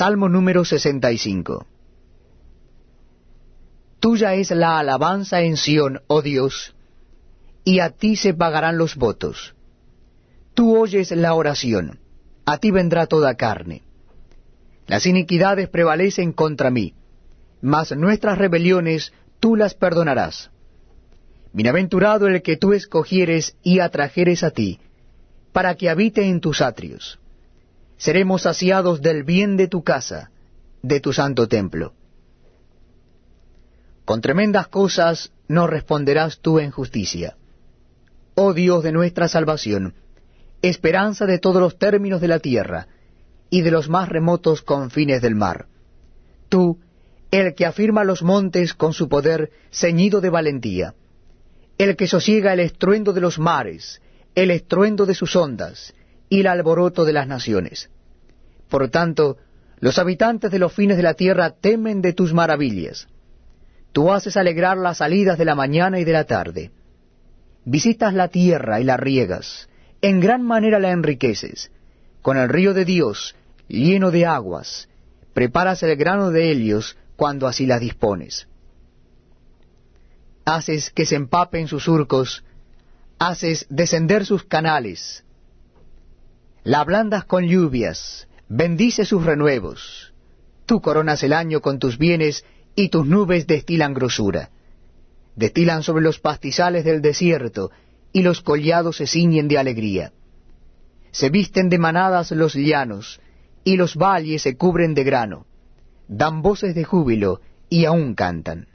Salmo número 65. Tuya es la alabanza en Sión, oh Dios, y a ti se pagarán los votos. Tú oyes la oración, a ti vendrá toda carne. Las iniquidades prevalecen contra mí, mas nuestras rebeliones tú las perdonarás. Bienaventurado el que tú escogieres y atrajeres a ti, para que habite en tus atrios. Seremos saciados del bien de tu casa, de tu santo templo. Con tremendas cosas no responderás tú en justicia. Oh Dios de nuestra salvación, esperanza de todos los términos de la tierra, y de los más remotos confines del mar. Tú, el que afirma los montes con su poder ceñido de valentía, el que sosiega el estruendo de los mares, el estruendo de sus ondas, y el alboroto de las naciones. Por tanto, los habitantes de los fines de la tierra temen de tus maravillas. Tú haces alegrar las salidas de la mañana y de la tarde. Visitas la tierra y la riegas, en gran manera la enriqueces. Con el río de Dios, lleno de aguas, preparas el grano de Helios cuando así las dispones. Haces que se empapen sus surcos, haces descender sus canales, la ablandas con lluvias, bendice sus renuevos. Tú coronas el año con tus bienes y tus nubes destilan grosura. Destilan sobre los pastizales del desierto y los collados se ciñen de alegría. Se visten de manadas los llanos y los valles se cubren de grano. Dan voces de júbilo y aún cantan.